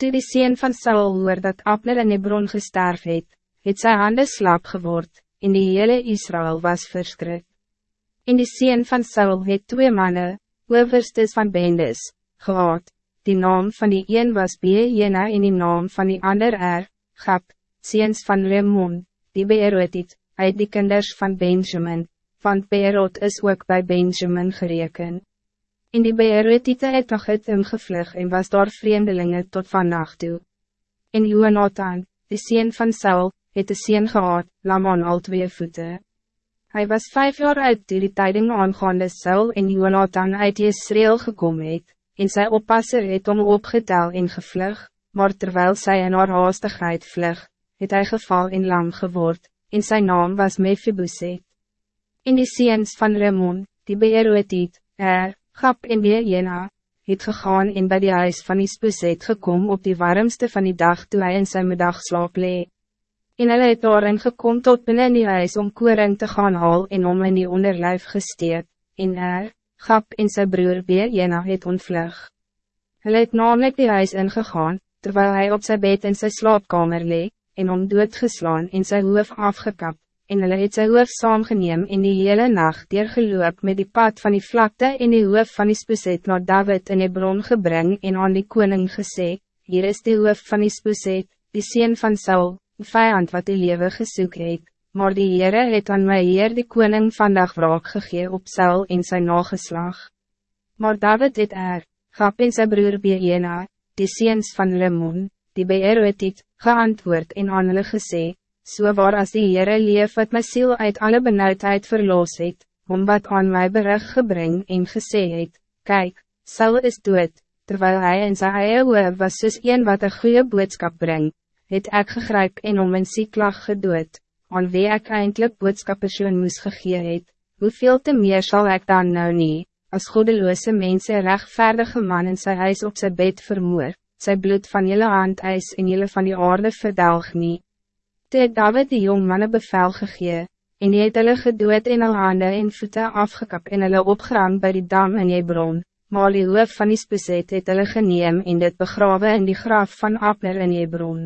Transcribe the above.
Toe die sien van Saul hoor dat Abner in Hebron gesterf het, het sy hande slaap geword, en die hele Israël was verskrik. En die sien van Saul het twee mannen, overstes van bendes, gehad. Die naam van die een was Bejena en die naam van die ander Er, Gap, seens van Remon, die Beerotit, uit die kinders van Benjamin, want Beerot is ook bij Benjamin gereken. In die Beerotite het nog het gevlug en was daar vreemdelingen tot vannacht toe. En Jonathan, de sien van Saul, het de sien gehad, Laman al twee voeten. Hij was vijf jaar oud toe die tijding aangaande Saul en Jonathan uit Israel gekomen het, en sy oppasser het om opgetel en gevlug, maar terwijl zij in haar haastigheid vlug, het hij geval in lam geword, en zijn naam was Mephiboset. In die seens van Ramon, die beheerootiet, er, Gap en Jena, het gegaan en bij die huis van Isboset gekom op die warmste van die dag toe hy in sy middagslaap lee. En hulle het daarin gekom tot binnen die huis om koring te gaan haal en om in die onderlijf gesteed, en er, Gap en sy broer Jena het ontvlug. Hulle het namelijk die huis ingegaan, terwijl hij op zijn bed in zijn slaapkamer lee, en om doodgeslaan en sy hoof afgekap, en hulle het sy hoof saamgeneem in die hele nacht deurgeloop met die pad van die vlakte en die hoof van die spoeset naar David in die bron gebring en aan die koning gesê, hier is die hoof van die spoeset, die sien van Saul, die vijand wat die lewe gesoek het, maar die Heere het aan my heer die koning vandag wraak gegee op Saul en zijn nageslag. Maar David het er, Gap en sy broer Beena, die seens van Lemon, die bij Eroetit, geantwoord en aan hulle gesê, so waar as die Heere leef wat my siel uit alle benauwdheid verloos het, om wat aan my berig gebring en gesê het, kyk, Saul is dood, terwijl hij in sy eie oor was soos een wat een goede boodskap brengt, het ek gegryp en om in sieklag gedood, aan wie ek eindelijk boodskappersoon moes gegee het, hoeveel te meer zal ik dan nou nie, als goedeloze mensen rechtvaardige man in sy huis op zijn bed vermoord, sy bloed van jullie hand eis en jullie van die aarde verdelg nie. Toe het David die jong manne bevel gegee, en die het hulle gedood in hulle hande en voete afgekap en hulle opgerang bij die dam in Hebron, maar die hoof van die speset het hulle geneem en dit begrawe in die graf van Abner in Hebron.